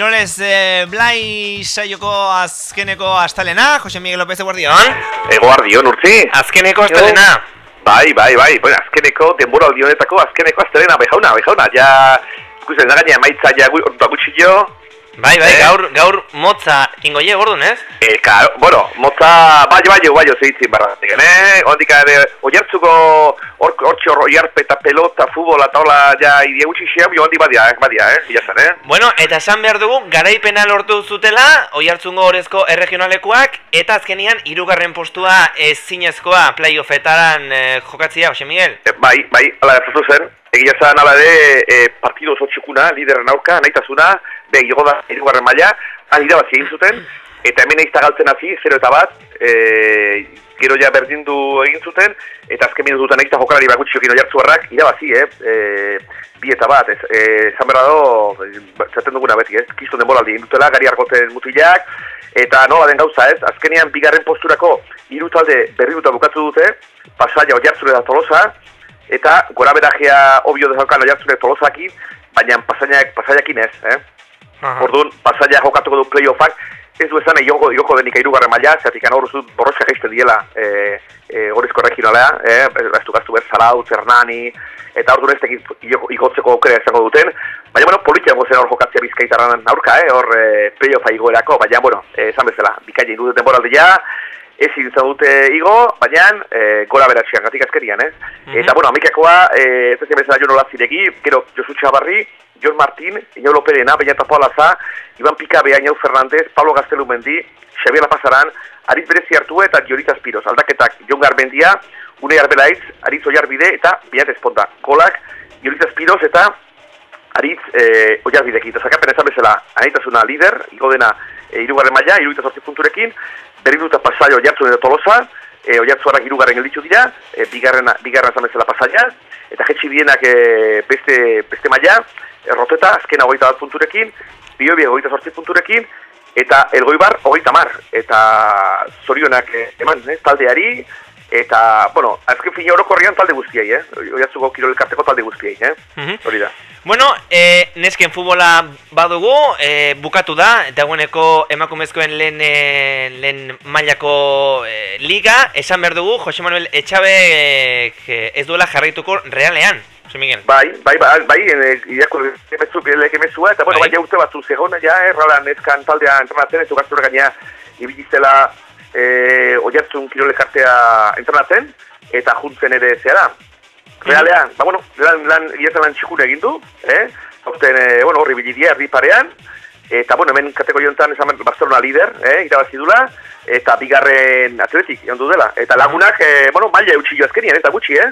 Kirolez eh, Blai saioko azkeneko astalena, Jose Miguel López de Guardión. Egoardion urtzi. Azkeneko astalena. Bai, bai, bai. Bueno, azkeneko denboraldi honetako azkeneko astelena bai jauna, bai jauna. Ja ikusten da gaina emaitza ja gutxi jo. Bai, bai, Eh? gaur, gaur motza ingoie gordun, ez? Eh, claro, bueno, motza bai, bai, bai, zeitzin barra. Eh, ondik ere oihartzuko hor hortxo oiharpe eta pelota, futbola eta hola ja idia gutxi xeam, jo handi badia, eh, badia, eh, bila zen, eh. Bueno, eta esan behar dugu, garaipena lortu zutela, oi hartzungo horrezko erregionalekuak, eta azkenian hirugarren postua ezinezkoa playoffetaran eh, jokatzia, Jose Miguel. E, bai, bai, ala gertatu zen. Egia zan ala ere, e, partido oso txukuna, lideren aurka, nahitasuna, be, igo da, irugarren maila, han irabazi egin zuten, eta hemen eizta galtzen hasi, 0 eta bat, e, gero ja berdindu egin zuten, eta azken minututan eizta jokalari bakutxio gino jartzuarrak, irabazi, eh? E, bi eta bat, ez, e, zan berra do, zaten duguna beti, ez, kiston denboraldi egin dutela, gari argoten mutilak, eta nola den gauza, ez, azkenean bigarren posturako hiru talde berrituta bukatu dute, pasaia oiartzure da tolosa, eta gora berajea obio dezaukan oiartzure tolosaki, baina pasaiak, pasaiakin ez, eh? Orduan, pasaia jokatuko du playoffak, ez du esan igoko, igoko denik irugarren maila, zertik hor zu borroska geizten diela e, e, gorizko regionalea, eh? gaztu gaztu ber Zarautz, Hernani, eta orduan ez tekit igoko- igotzeko aukera izango duten, baina, bueno, politia gozen hor jokatzea bizkaitarran aurka, eh? hor e, playoffa igoerako, baina, bueno, eh, esan bezala, bikaina indu duten boraldia, ez izan dute igo, baina e, gora beratxean gatik azkerian, ez? Eta, bueno, amikakoa, e, ez ezin bezala Jon Olaziregi, gero Josu Txabarri, Jon Martin, Iñaulo Perena, Beñat Tapalaza, Iban Pikabe, Añau Fernandez, Pablo Gaztelumendi, Xabier Lapazaran, Aritz Berezi hartu eta Diorita Espiroz. Aldaketak, Jon Garbendia, Une Arbelaitz, Aritz Oiarbide eta Beñat Esponda. Kolak, Diorita Espiroz eta Aritz e, Oiarbidekin. Eta zakapen esan bezala, anaitasuna lider, igo e, irugarren maila, iruita sortzi punturekin, berriduta pasaio oiartzun edo tolosa, e, oiartzuarak irugarren gelditu dira, e, bigarren, bigarren esan bezala pasaia, eta jetxi dienak e, beste, beste maila, e, roteta, azkena hogeita bat punturekin, biobie hogeita sortzi punturekin, eta elgoibar hogeita mar, eta zorionak e, eman, eh, taldeari, eta, bueno, azken fina orokorrian talde guztiei, eh? Oiartzuko kirol elkarteko talde guztiei, eh? Mhm. Hori da. Bueno, e, nesken futbola badugu, e, bukatu da, eta gueneko emakumezkoen lehen, e, lehen mailako e, liga, esan behar dugu, Jose Manuel Etxabe e, ez duela jarraituko realean, Jose Miguel. Bai, bai, bai, bai, eh, iako emezu, lekemezua, eta bueno, Bai. bai, ja urte batzu zegona, ja, erralan ezkan taldea entrenatzen, ez ugaztura gaina ibilizela eh, oiartzun kirolekartea entrenatzen, eta juntzen ere zera. Realean, ba, bueno, lan, lan, iazen lan txikune egin du, eh? Hauten, eh, bueno, horri bilidia, herri parean, eta, bueno, hemen kategoria honetan esan Barcelona lider, eh, irabazi dula, eta bigarren atletik, egon du dela. Eta lagunak, eh, bueno, maila eutxi jo azkenian, eta gutxi, eh?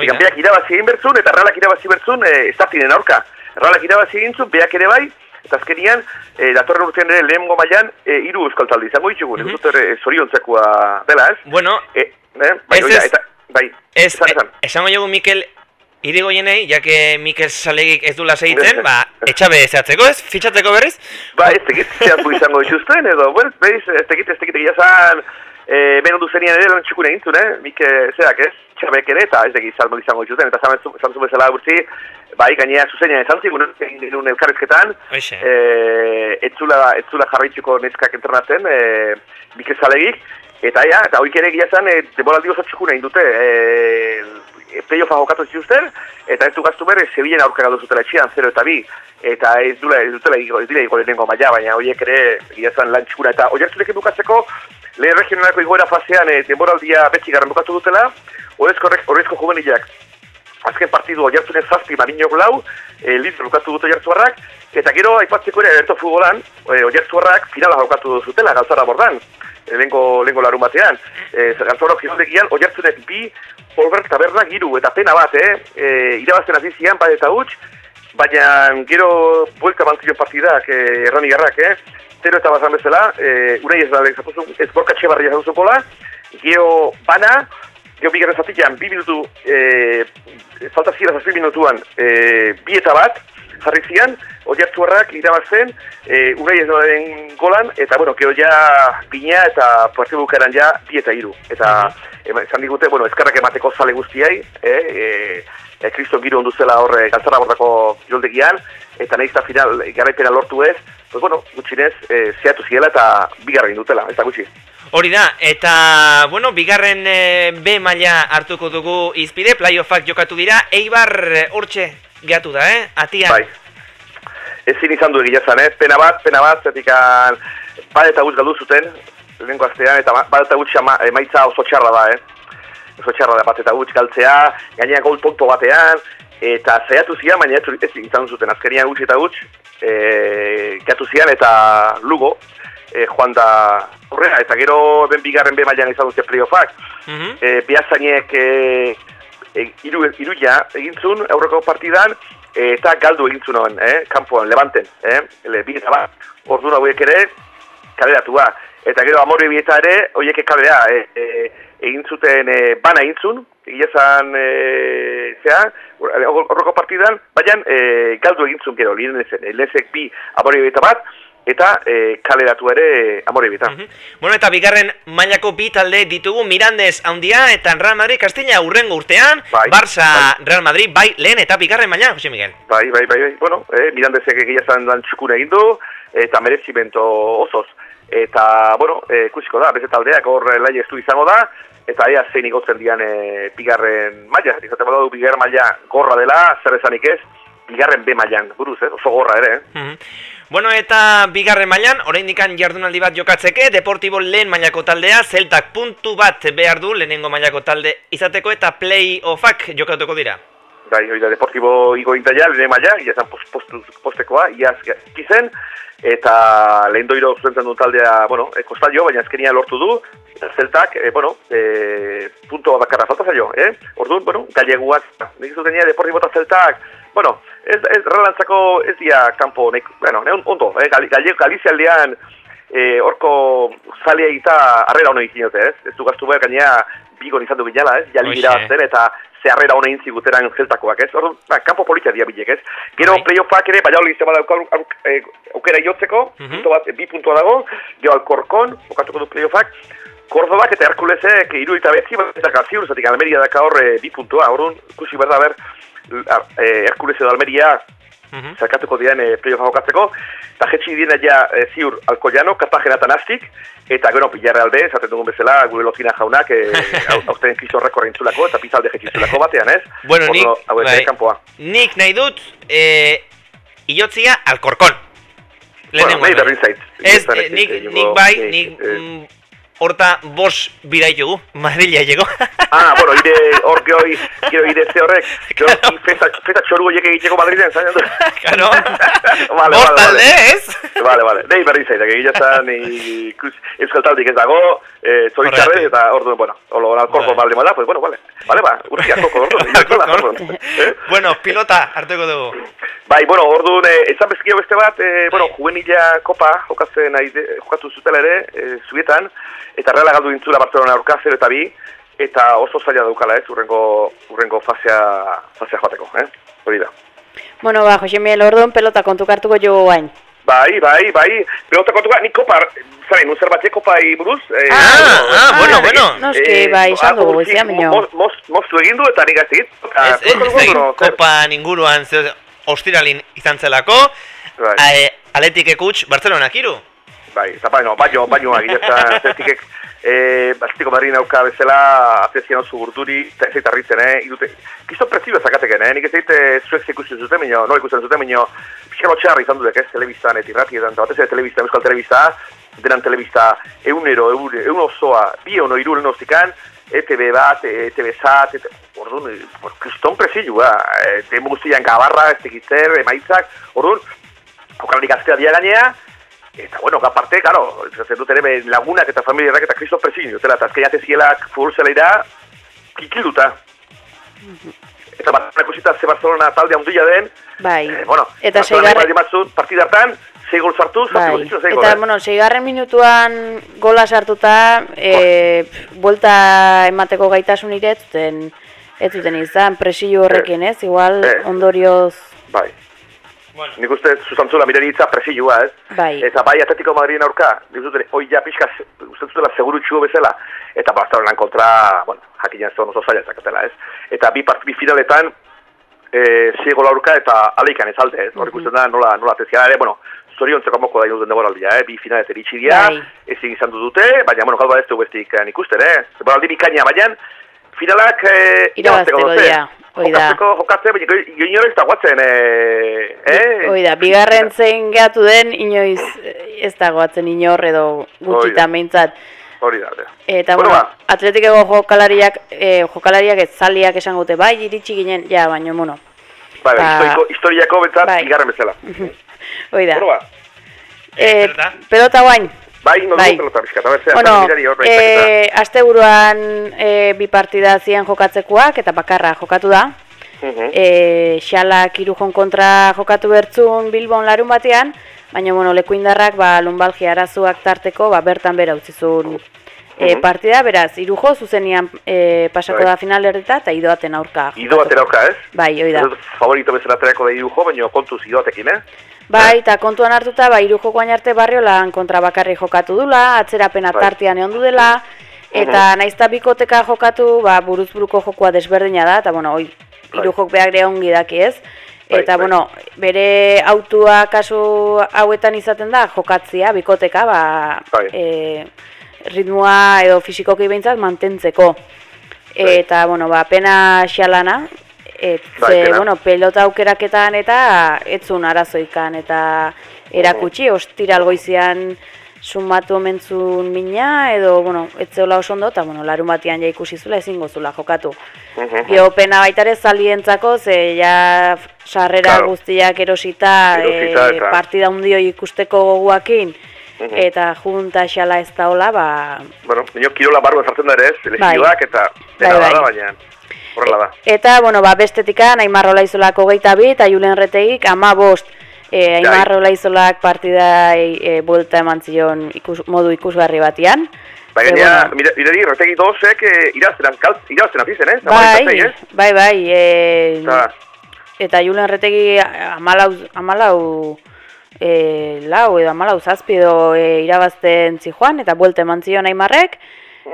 Egan da. beak irabazi egin bertzun, eta erralak irabazi bertzun, e, estartinen aurka. Erralak irabazi egin zuen, beak ere bai, eta azkenian, e, datorren urtean ere lehengo mailan e, hiru euskal talde izango ditugu, mm. -hmm. zoriontzekoa dela, ez? Bueno, E, eh? bai, Ez oida, ez- eta, bai, ez, esan, esan. esango jogu Mikel Irigoyenei, jake Mikel Salegik ez dula segitzen, ba, Etxabe zehatzeko ez, fitxatzeko berriz? Ba, ez tekit zehaztu izango dituzten, edo, bueno, ez tekit, ez tekit egia zan, e, ben ondu zenian ere lan txukune egin zuen, eh? Mik, e, zerak, ez? Txabek ere, eta ez dekit salmo izango dituzten, eta zan zan zuen bezala gurtzi, bai, gainea zuzenean esan zigun, egin genuen elkarrezketan, eh, etzula, etzula jarraitzuko neskak entrenatzen, eh, Mikel Zalegik, eta ja, eta hoik ere egia zen, e, demoraldi oso txukuna egin dute, e, playoffa jokatu zituzten, eta ez du gaztu bere, Sevillen aurka galdu zutela etxean, 0 eta 2, eta ez dula, ez dutela, igo- ez dira igo lehenengo maila, baina horiek ere, egia zen lan txukuna, eta oiartzurekin bukatzeko, lehen regionalako igoera fasean, e, demoraldia betxi garran bukatu dutela, horrezko, horrezko juvenilak, azken partidu oiartzunen zazpi marinok lau, e, lider bukatu dute oiartzuarrak, eta gero aipatzeko ere erto futbolan, e, oiartzuarrak finala jokatu zutela, galtzara bordan. Lehenko, lehenko larun batean. E, Gantzoro kiroldegian, oiartzunek bi, Olbert Tabernak hiru eta pena bat, eh? E, irabazten hasi zian, bat eta huts, baina gero buelta bantzio partidak, eh, errani garrak, eh? Zero eta bazan bezala, eh, unai ez da, ez borka txebarria zauzukola, gero bana, gero bigarren zatikian, bi minutu, eh, falta zira zazpi minutuan, eh, bi eta bat, jarri zian, oiartzuarrak irabazten, eh, unai ez den golan, eta bueno, gero ja bina eta partidu bukaeran ja bi eta hiru. Eta, ema- esan digute, bueno, eskarrak emateko zale guztiai, eh, eh, e, kriston giro ondu zela horre galtzara bordako kiroldegian, eta nahiz eta final garaipena lortu ez, pues bueno, gutxinez, e, zehatu ziela eta bigarren dutela, ez da gutxi. Hori da, eta, bueno, bigarren eh, B maila hartuko dugu izpide, playoffak jokatu dira, Eibar eh, hortxe geatu da, eh? Atian. Bai. Ezin izan du egia zan, eh? Pena bat, pena bat, zetikan bat eta gutx galdu zuten, lehenko astean, eta bat eta ama- emaitza oso txarra da, eh? Oso txarra da, bat eta gutx galtzea, gainera gol tonto batean, eta zaiatu zian, baina ez, izan zuten, azkenian gutx eta gutx, e, gatu zian, eta lugo, e, joan da horrela, eta gero ben bigarren be mailan izan dute playoffak, e, behazainek e, e, iru, iruia egintzun aurreko partidan e, eta galdu egintzun hon, eh, kanpoan, levanten, eh, le, bi eta bat, orduan hauek ere, kaleratua. Eta gero amore bieta ere, horiek kalera, e, e, egin zuten e, bana egin zun, egia zan, e, zea, horreko partidan, baina e, galdu egin zun gero, lehenzek bi amore bieta bat, eta e, kaleratu ere amore bieta. Mhm. Bueno, eta bigarren mailako bi talde ditugu Mirandes handia eta Real Madrid Castilla urrengo urtean, Bai, Barça Real Madrid bai lehen eta bigarren maila, Jose Miguel. Bai, bai, bai, bai. Bueno, eh, mirandezek egia zan lan txukun egin du, eta merezimento osoz. Eta, bueno, eh, ikusiko da, beste taldeak hor lai estu izango da, eta ea zein igotzen dian eh, bigarren maila. Izate badu bigarren maila gorra dela, zer esanik ez, bigarren B mailan, buruz, eh? oso gorra ere. Eh? Mhm. Bueno, eta bigarren mailan, oraindikan jardunaldi bat jokatzeke, Deportibo lehen mailako taldea, Zeltak puntu bat behar du lehenengo mailako talde izateko eta play-offak jokatuko dira. Bai, hori da, Deportibo igo intaia, lehen maila, ia zan post, postu, postekoa, iaz kizen, eta lehen doiro zuentzen du taldea, bueno, e, kostalio, baina azkenia lortu du, zeltak, e, bueno, e, punto bakarra falta zaio, eh? Orduan, bueno, galeguak, nik zutenia Deportibo eta zeltak, bueno, ez, ez relantzako ez dia kanpo, nek, bueno, ne, ondo, eh? Gali, gale, Galizialdean, e, horko zalea eta arrera hona egin ez? Ez du gaztu behar gainea bigon izan du ginala, ez? Jali gira zen eta ze arrera hona egin ziguteran zeltakoak, ez? Orduan, ba, kanpo politia dia bilek, ez? Gero Bai. playoffak ere, baina hori izan badauka eh, aukera jotzeko, Mhm. punto bat, bi puntua dago, gero Alcorcon, okatuko du playoffak, Kordobak eta Herkulesek iru eta betzi, eta gaziur, zatik Almeria daka hor eh, bi puntua, orduan, ikusi berda ber, eh, Herkules edo Almeria Mhm. zarkatuko diren e, playoffa jokatzeko, eta jetxi diena ja e, ziur Alkoiano, Cartagena eta Nastik, eta gero Villarreal B, esaten dugun bezala, gure lotina jaunak, e, aurten kristo rekorra intzulako, eta pizalde jetxizulako batean, ez? Bueno, nik, Ordo, hau ez bai, kanpoa. nik nahi dut, eh, iotzia Alcorcon. Bueno, Lehenengo nahi berdin zait. Ez, nik, nik bai, nik, nik horta bos bidai dugu, Madrila llego. Ah, bueno, ire hor geoi, gero ire ze horrek, gero i festa, festa txoru horiek egiteko Madriden, zain dut? Claro. vale, Bost vale, talde, vale. ez? Vale, vale. Nei berri zaitak, egia zan, ikus, euskal taldik ez dago, eh, zoritxarre, eta orduan, bueno, olo, alkorko Bai. balde pues bueno, vale. Vale, ba, urti alkorko, orduan. Bueno, pilota hartuko dugu. Bai, bueno, orduan, eh, ezan bezkio beste bat, eh, bueno, juvenila kopa jokatzen nahi, jokatu zutela ere, eh, zuetan, eta reala galdu dintzula Barcelona aurka 0 eta bi, eta oso zaila daukala, ez, urrengo, urrengo fasea, fasea joateko, eh? Hori da. Bueno, ba, Jose Miguel, orduan pelota kontu hartuko jo bain. Bai, bai, bai, pelota kontuka, nik kopa, zaren, un zerbatek kopai buruz. Eh, Ah, ah, bueno, bueno. Noski, bai, esan dugu, goizean, baino. Moztu egin du eta nik aztegit. Ez, ez, ez egin kopan inguruan ze, ostiralin izan zelako, Bai. eh, Atletik ekutx Barcelona kiru. Bai, eta baino, baino, baino, agileza, zertikek, eh, Atletico Madrid nauka bezala, atezian oso gurturi, eta ez eitarritzen, eh, idute, kiston prezio zakateken, eh, nik ez eite zuek ikusten zuten, minio, no ikusten zuten, minio, pixkano txarra izan dudek, ez, telebiztan, eta irratietan, eta batez ere telebizta, euskal telebizta, denan telebizta, eunero, eun, eun osoa, bi eun iru lehen ostikan, ETV bat, ETV zat, et, orduan, eh, kriston prezioa, eh, temo guztian gabarra, ez tekitzer, emaitzak, orduan, jokalari gaztea dia gainea, Eta, bueno, aparte, claro, zaten dut ere lagunak eta familiarrak eta Kristo Presin, dutela, eta azken zielak futbol zelaira, kikilduta. Eta bat, ikusita ze Barcelona talde handia den, Bai. eh, bueno, eta seigarren, partida hartan, sei gol sartu, bai. ditu, sei gol, Eta, eh? bueno, seigarren minutuan gola sartuta, e, buelta emateko gaitasun ere, ez zuten, ez zuten izan, presio horrekin, ez? Igual, Eh. ondorioz, Bai. Bueno, Nik uste Susantzula mirari hitza presilua, ez? Bai. Eta bai Atletico Madriden aurka, nik uste hoi ja pixka, uste dutela segurutxu bezala, eta Barcelonan kontra, bueno, jakina ez da oso zaila zakatela, ez? Eta bi, part, bi finaletan, e, ziego aurka eta aleikan ez alde, ez? Hor ikusten da nola, nola atezia, ere, bueno, zoriontzeko moko da inudun denboraldia, eh? bi finalet eritxi dira, Bai. ezin izan du dute, baina, bueno, galba ez du bestik eh, ikusten, eh? Denboraldi bikaina, baina, finalak eh, Irabazteko dute. dira, da. Jokatzeko, jokatzeko, baina inoiz ez da guatzen, eh, eh? Hoi da, bigarren zein gehatu den, inoiz eh, ez dagoatzen inor edo gutxita Hoi da. meintzat. Hori da, da. Eta, Bueno, bueno, ba. atletikeko jokalariak, eh, jokalariak ez zaliak esan gute, bai, iritsi ginen, ja, baina, bueno, Bai, bai, Ba- historiko, historiako betzat, bai. bigarren bezala. hoi da. Bueno, ba, Eh, pelota? pelota guain. Bai, no Bai. dugu pelota bizkat, a ber, zera, Bueno, mirari hor baitaketa. eh, asteburuan eh, bi partida ziren jokatzekoak eta bakarra jokatu da. Mhm. E, xalak irujon kontra jokatu bertzun Bilbon larun batean, baina bueno, lekuindarrak ba, lumbalgia arazuak tarteko ba, bertan bera utzizun e, partida, beraz, irujo zuzenian e, pasako Bai. da final erdita eta idoaten aurka. Ido batera oka, ez? Bai, hoi da. Favorito bezala aterako da irujo, baina kontuz idoatekin, eh? Bai, eta kontuan hartuta, ba, irujo guain arte barriolan kontra bakarri jokatu dula, atzerapena Bai. tartean egon du dela, eta naizta bikoteka jokatu, ba, buruz buruko jokoa desberdina da, eta bueno, oi, Bai. irujok behar ere ongi daki ez. Bai, Eta, bai. bueno, bere autua kasu hauetan izaten da, jokatzia, bikoteka, ba, Bai. e, ritmoa edo fisikoki behintzat mantentzeko. Bai. Eta, bueno, ba, pena xalana, et, Bai, ze, bueno, pelota aukeraketan eta etzun arazoikan eta erakutsi, ostiral goizian sumatu omentzun mina, edo, bueno, etzeola oso ondo, eta, bueno, larun batian ja ikusi zula ezingo zula jokatu. Gero pena baita ere zalientzako, ze ja sarrera Claro. guztiak erosita, Erosita eta- partida hundio ikusteko goguakin, eta junta xala ez da hola, ba, Bueno, baina kirola barruan sartzen da ere ez, Bai. lesioak eta dena Bai, bai. baina horrela da. Eta, bueno, ba, bestetika, Aimar Olaizolak hogeita bi, eta Julen Retegik ama bost. E, Aimar Bai. Olaizolak partida e, buelta eman zion ikus, modu ikusgarri batian. Bai, E, gainera, bueno, mira, mirari, retegi dozek eh, iraztenan, kalt, iraztenan zizen, eh? bai, eh? bai, bai, e, Eta, eta Julen Retegi amalau, amalau e, lau edo amalau zazpi edo e, irabazten zijoan, eta buelta eman zion Aimarrek.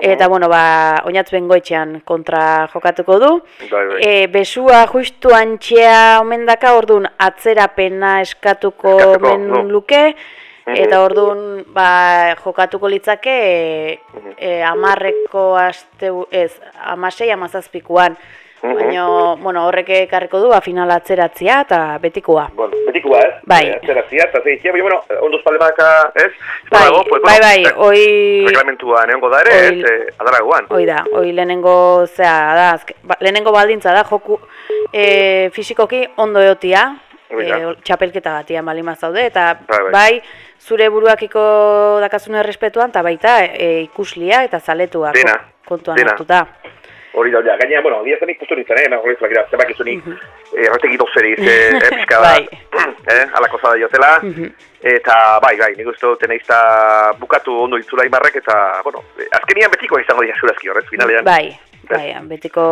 Eta, bueno, ba, oinatzen goitxean kontra jokatuko du. bai, bai. E, besua justu antxea omen daka, orduan atzerapena eskatuko Eskatuko, omen no. luke, eta orduan ba, jokatuko litzake e, e, amarreko aste, ez, amasei amazazpikuan. Mhm. Baina, bueno, horrek ekarriko du, ba, final atzeratzia eta betikoa. Bueno, betikoa, ez? Bai. Eh, Zera zia, eta zeitzia, baina, bueno, ondo espaldemaka, ez? Bai, Dago, pues, bai, bai, eh, hoi... Reglamentua neongo da ere, ez? Eh, adaragoan. Hoi da, hoi lehenengo, zea, da, azke, ba, lehenengo baldintza da, joku e, fisikoki ondo eotia, Hoi da. e, txapelketa batia malima zaude, eta Bai, bai. bai, zure buruakiko dakazune respetuan, eta baita e, ikuslia eta zaletua Dena, kontuan dena. hartuta. Hori da, gaina, bueno, dia zen ikustu nintzen, eh, nago lezuak ira, zebak izunik, erretegi dozeriz, eh, eh, pixka da, Bai. eh, alako zada jotela, eta, bai, bai, nik uste dut teneizta bukatu ondo itzula imarrek, eta, bueno, eh, azkenian betiko izango dira zurazki horrez, finalean. Bai, bai, betiko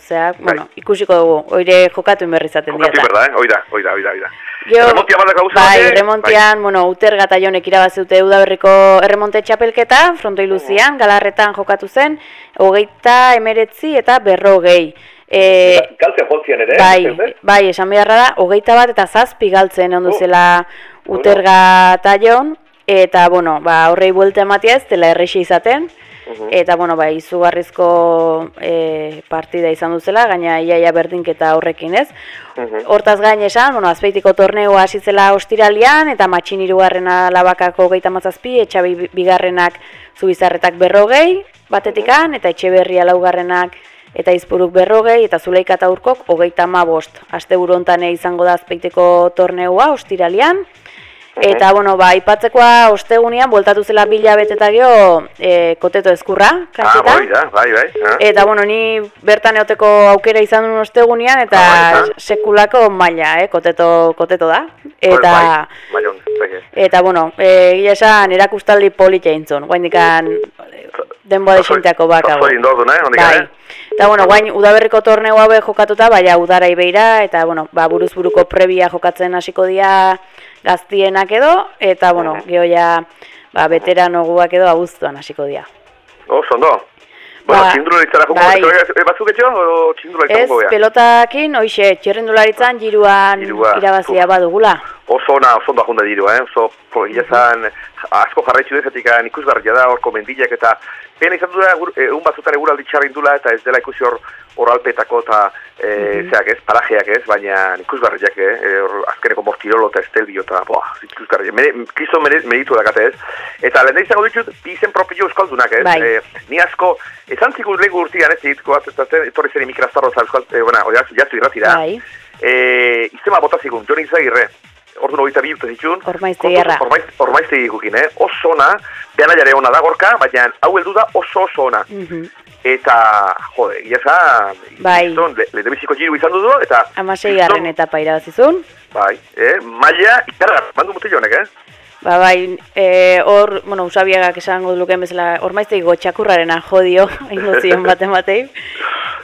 zeak, bueno, ikusiko dugu, oire jokatu inberri izaten Jokatu diata. berda, eh, hoi da, hoi da, Jo, Remontia bat daukagu bai, eh? remontian, bueno, Uter gata jonek irabazi dute udaberriko erremonte txapelketa, frontoi luzian, galarretan jokatu zen, hogeita emeretzi eta berrogei. E. Galtzen jontzian ere, bai, eh? bai, esan beharra da, hogeita bat eta zazpi galtzen egon duzela Uter gata jon, eta, bueno, ba, horrei buelta ematia ez, dela errexi izaten, Eta, bueno, bai, izugarrizko e, partida izan duzela, gaina iaia berdinketa horrekin ez. Mhm. Hortaz gain esan, bueno, azpeitiko torneoa hasi zela ostiralian, eta matxin irugarrena labakako geita mazazpi, etxabi bigarrenak zubizarretak berrogei batetikan, eta etxe berria laugarrenak eta izpuruk berrogei, eta zuleika eta urkok hogeita ma bost. Aste izango da azpeiteko torneoa ostiralian, Eta, bueno, ba, ipatzekoa ostegunean, bueltatu zela bila beteta geho, e, koteto ezkurra, Ah, kantzetan. bai, da, bai, bai. ah. Eta, bueno, ni bertan eoteko aukera izan duen ostegunean, eta Ah, bai, sekulako maila, eh, koteto, koteto da. Eta, Bai, bai, on, bai, eta bueno, e, gila esan, erakustaldi polita intzun, guain dikan denboa desinteako bakago. Bai. eh? Eta, bueno, guain udaberriko torneo hau jokatuta, baina udara ibeira, eta, bueno, ba, buruz buruko prebia jokatzen hasiko dira gaztienak edo, eta, bueno, geho ja, ba, veteranoguak edo abuztuan hasiko dira. Oso, ondo. Bueno, Ba, txindula ditzara joko, bai. bai. batzuk etxo, o txindula ditzara Ez, pelotakin, hoxe, txerrendularitzan giruan Girua, irabazia badugula. Oso ona, oso ondo ajunda diru, eh? Oso, zan, asko jarraitzu dezatik ikusgarria da, horko mendilak eta pena izan gur- eh, egun batzutan eguraldi txarra indula eta ez dela ikusi hor hor alpetako eta e, zeak ez, parajeak ez, baina ikusgarriak, eh? E, hor azkeneko mortirolo eta estelbio eta, boa, ikusgarriak, Mere, kristo mere, meritu dakate ez. Eta lehen da izango ditut, bi izen propio euskaldunak ez, Bai. Eh, ni asko, esan zigur lehenko urtian ez, ditko bat, ez da zen, etorri zen imikraztarro eta euskal, e, bueno, jatzu, irratira. Bai. E, izema bota zigun, Joni Izagirre, ordu nogeita bi urte zitun. Ormaiztegiarra. Ormaiz, ormaiztegi gukin, eh? Oso ona, behan aiare ona da gorka, baina hau heldu da oso oso ona. Mhm. Eta, jode, esan, Bai. kriston, le, lehenbiziko giru izan dudu, eta... Amasei garren etapa irabazizun. Bai, eh? Maia, ikarra, mandu mutil honek, eh? Ba, bai, e, hor, bueno, usabiagak esango duluken bezala, hor maizteiko txakurrarena jodio, ingo zion baten batei.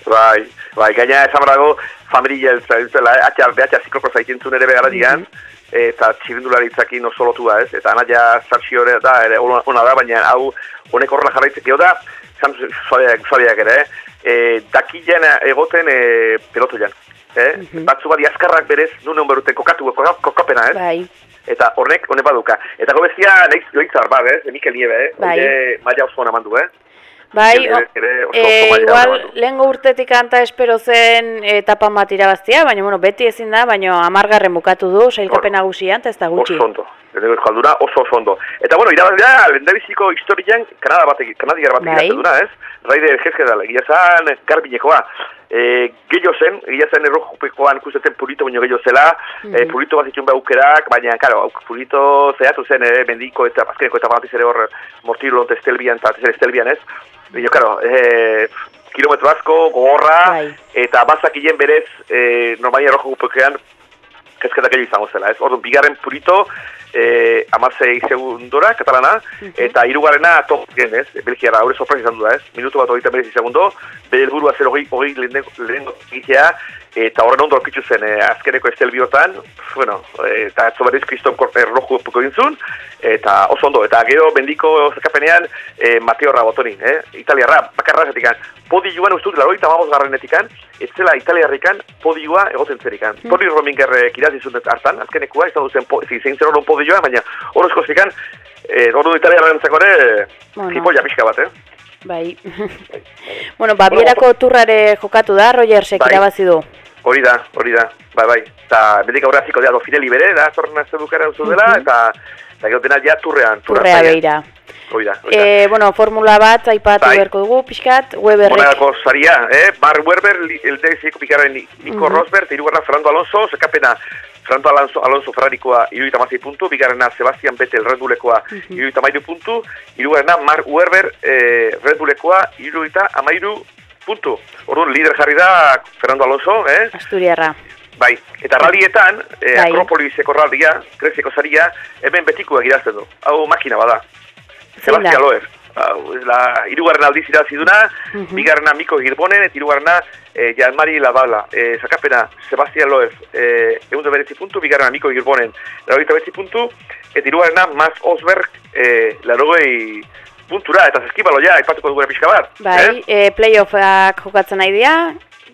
Bai, bai, gaina esan berago, familia dutela, eh? atxa, behatxa zikloko zaitintzun ere begara digan, eta txirindularitzakin oso lotua ez, eta anaia zartxio ere da, ere ona, da, baina hau honek horrela jarraitzek da, zan suabeak ere, eh? E, dakilen egoten e, pelotoian. Eh? Batzu badi azkarrak berez, nune beruten kokatu, koka- kokapena, ez? Bai, Eta horrek honek baduka. Eta gobezia, nahiz loitzar, bar, ez? Mikel Nieve, eh? Bai. Maila oso ona mandu, eh? Bai, Ere- ere oso- e, oso igual, lehengo urtetik anta espero zen etapan bat irabaztia, baina, bueno, beti ezin da, baina amargarren bukatu du, sailkapen nagusian, ez da gutxi. Oso ondo. Lehenengo euskalduna oso oso ondo. Eta bueno, irabazia, lehendabiziko historian Kanada batek, Kanadiar batek Bai. duna, ez? Raider Jeskedal, egia zan garbinekoa. E, gehiago zen, egia zen errojupekoan ikusteten purito baino gehiago zela, e, purito bat zituen aukerak, baina, karo, purito zehatu zen, eh, mendiko eta azkeneko eta batiz ere hor mortilo eta estelbian, eta batez ere estelbian, ez? Baina, karo, e, kilometro asko, gogorra, Bai. eta bazakien berez, e, normali errojupekoan, kezketa gehiago izango zela, ez? Orduan, bigarren purito, eh, amasei segundora, katalana, eta hirugarrena top gen, ez? Belgiara, haure sorpresa izan du da, ez? Minutu bat hogeita merezi segundo, bere helburua zer hogei, hogei lehenengo egitea, eta horren ondo aurkitzu zen, eh, azkeneko estel biotan, bueno, eta atzo berriz kriston erloju poko dintzun, eta oso ondo, eta gero bendiko zekapenean, eh, Mateo Rabotoni, eh? Italiarra, bakarra zetikan, podioan uste dut, laroita mamaz garrenetikan, ez zela italiarrikan podioa egoten zerikan. Toni Rominger eh, kirazizun hartan, azkenekua, ez da duzen, po, zein zer horren podioa, baina horrezko zikan, eh, ordu italiarrentzako ere, Bueno. zipolla pixka bat, eh? Bai. bueno, ba, bierako turrare jokatu da, Rogersek Bai. irabazi du. Hori da, hori da, bai, bai. Eta bendik aurra ziko dira Dofinelli bere, da, zorren azte dukara duzu dela, eta eta gero dena ja turrean. Turrea zaian. beira. Hori da, hori da. E, bueno, formula bat, aipatu Bai. beharko dugu, pixkat, Weberrek. Monagako zaria, eh? Bar Werber, li- el deziko pikarren Nico Rosberg, eta hirugarrena Fernando Alonso, zekapena Fernando Alonso, Alonso Ferrarikoa iruita mazai puntu, bigarrena Sebastian Vettel Red Bullekoa iruita amairu puntu, hirugarrena Mark Werber eh, Red Bullekoa iruita amairu puntu. Orduan, lider jarri da Fernando Alonso, eh? Asturiarra. Bai, eta rallietan, eh, Bai. Akropoliseko rallia, Greziako zaria, hemen betikoa girazten du. Hau makina bada. Sebastian Loeb. Hau, ez la, irugarren aldiz irazi duna, bigarrena Miko Girbonen, eta irugarrena eh, Jalmari Labala. Eh, zakapena, Sebastian Loeb, eh, egun da beretzi puntu, bigarrena Miko Girbonen, larogeita beretzi puntu, eta irugarrena Maz Osberg, eh, larogei puntura, eta zeskibalo ja, ipatuko duguna pixka bat. Bai, e, playoffak jokatzen nahi dira.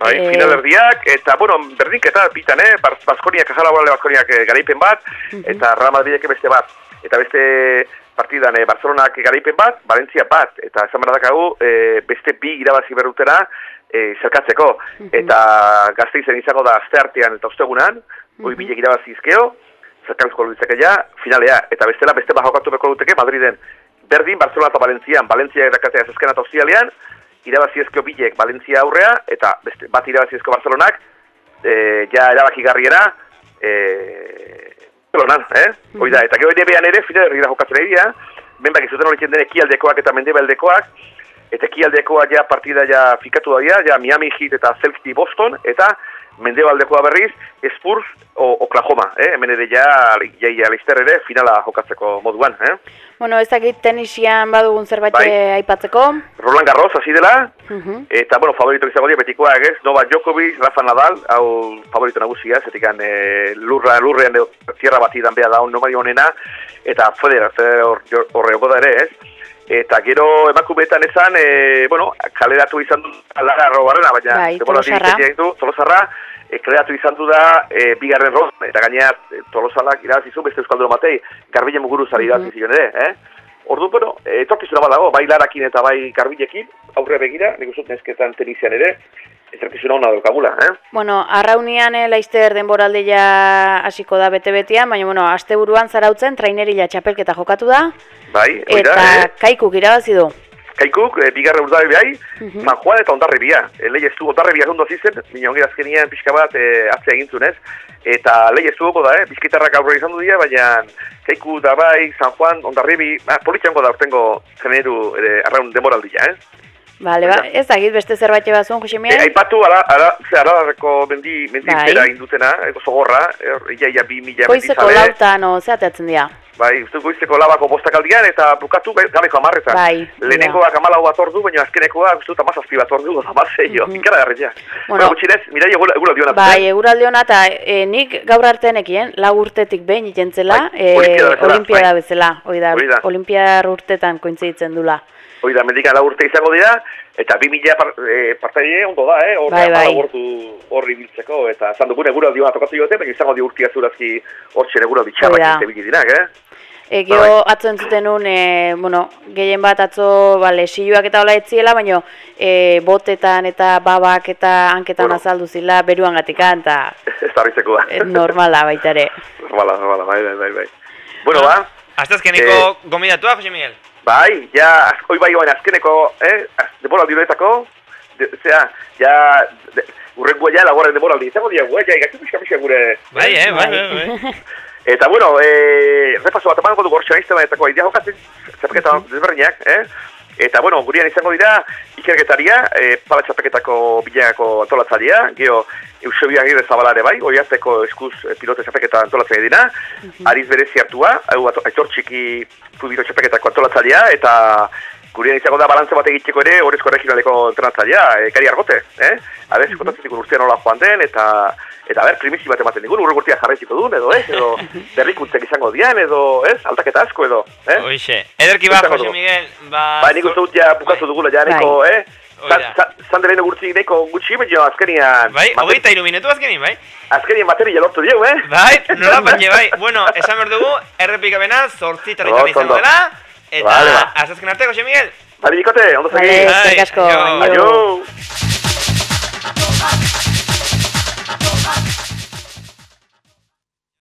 Bai, Eh, final erdiak, eta, bueno, berdinketa bitan, eh? Baskoniak, azala Baskoniak eh, garaipen bat, eta Real Madridek beste bat. Eta beste partidan, eh, Barcelonak garaipen bat, Valentzia bat, eta esan behar dakagu, eh, beste bi irabazi berrutera eh, zerkatzeko. Eta gazteizen izango da aste artean eta ostegunan, hoi bilek irabazi izkeo, luitzake ja, finalea, eta bestela beste bat jokatu beko duteke Madriden. Berdin, Barcelona eta Valentzian, Valentzia erakatea zezkena eta ostialean, irabazi ezkio bilek Valentzia aurrea, eta beste, bat irabazi ezko Barcelonak, e, ja erabaki garriera, e, Barcelonan, eh? Hoi da, eta gero ere behan ere, fide herri da jokatzen egia, benbak izuten hori den ekialdekoak eta mendebaldekoak, eta ekialdekoa ja partida ja fikatu da ja, ja Miami Heat eta Celtics Boston, eta mendebaldekoa berriz, Spurs o Oklahoma, eh? Hemen ere ja, ja, ja Leicester ere finala jokatzeko moduan, eh? Bueno, ez dakit tenisian badugun zerbait Bai. eh, aipatzeko. Roland Garros hasi dela, Mhm. eta bueno, favorito izango dira betikoak, ez? Novak Djokovic, Rafa Nadal, hau favorito nagusia, zetikan e, lurra, lurrean edo tierra batidan beha da, nomadi honena, eta Federer, Federer hor- hor- horre joko da ere, ez? Eta gero emakumeetan esan, e, bueno, kaleratu izan du Lara Robarrena, baina Bai, Tolosarra. egin du, Tolosarra, e, kaleratu izan du da e, bigarren roz, eta gainera e, Tolosalak irabazi zuen beste Euskaldun matei, garbile muguru zari irabazi zion ere, eh? Ordu, bueno, e, etorkizuna badago, bai larakin eta bai garbilekin, aurre begira, nik uste nesketan tenizian ere, etorkizuna hona daukagula, eh? Bueno, arraunian eh, Leicester denboraldia hasiko da bete-betean, baina bueno, asteburuan zarautzen trainerila txapelketa jokatu da, Bai, hori da, eta eh? kaikuk irabazi du. Kaikuk, e, bigarre urdabe behai, Mhm. San Juan eta Ondarribia. E, lehi ez du, Ondarribia zondo zizen, mina ongi azkenian pixka bat e, atzea egintzun. Eta lehi ez da, eh? bizkitarrak aurre izan du dira, baina Kaiku da bai, San Juan, Ondarribi, ah, politxango da urtengo generu ere, arraun demoraldia, eh? Bale, ba, ez dakit beste zerbait bazuen, Jose E, Miguel? aipatu, ala, ala, ze aralarreko mendi, mendi Bai. zera indutena, eh, zogorra, er, ia, ia, bi mila Goizeko mendizale. lautan, o, zeateatzen dira. Bai, uste goizeko labako bostakaldian eta bukatu ga- gabeko amarretan. Bai, Lehenengoak amalau bat ordu, baina azkenekoak uste dut amazazpi bat ordu, amazei jo, Mhm. ikara garria. Bueno. Gutxinez, mirai egula diona. Bai, eguraldi hona eta e, nik gaur arte nekien, lau urtetik behin ikentzela, Bai, e, olimpiada bezala, bai. bezala, hoi da, Hori da. olimpiar urtetan kointzitzen dula. Hoi da, mendikan lau urte izango dira, eta bi mila par, e, ondo da, eh? Horre Bai, bai. ordu horri biltzeko, eta zan dugun egura diona tokatu jote, baina izango di urtia zurazki hortxe egura Hoi ditxarrak da. izte dinak, eh? E, gero atzo entzuten nun, e, bueno, gehien bat atzo ba, lesioak eta hola etziela, baina e, botetan eta babak eta hanketan Bueno. azaldu zila beruan gatikan, eta Ez da. e, normala baita ere. Normala, normala, bai, bai, bai, bai. Bueno, ba, Aztazkeniko Eh. gomidatua, Jose Miguel? Bai, ja, hoi bai baina azkeneko, eh, az- denboraldi horretako, de, zera, ja, de, urrengoa ja, laguaren denboraldi izango diagu, eh, ja, igatzen pixka pixka gure, Bai, eh, bai, Bai. bai, bai. Eta, bueno, eh, repaso bat emango dugu hortxe naiztema idea jokatzen, txapeketa desberdinak, eh? Eta, bueno, gurian izango dira, ikerketaria, eh, pala txapeketako bilagako antolatzailea, geho, Eusebio Agirre Zabalare bai, oiazteko eskuz eh, pilote txapeketa antolatzailea dina, Ariz berezi hartua, hau aitor txiki txapeketako antolatzailea, eta gurian izango da balantze bat egiteko ere, horrezko regionaleko entrenatzailea, e, gari argote, eh? Aber, kotatzen digun urtean nola joan den, eta eta ber, primizi bat ematen digun, urre urtea jarraitiko duen, edo, ez? Edo, berrikuntzek izango dian, edo, ez? Aldaketa asko, edo, eh? Hoixe. Ederki ba, Jose dugu. Miguel, ba... Ba, nik uste dut ja bukatu dugula, ja, neko, eh? Hoi da. Zanderen gurtzi neko gutxi, baina azkenian... Bai, hogeita iru minutu azkenin, bai? Azkenian materia lortu dieu, eh? Bai, nola baina, bai. Bueno, esan behar dugu, errepikapena, sortzi territan Oso izango dela, Eta, vale, ba. azazken arteko, Jose Miguel? Bale, bikote, ondo zagi. Bale, eskerrik asko. Aio.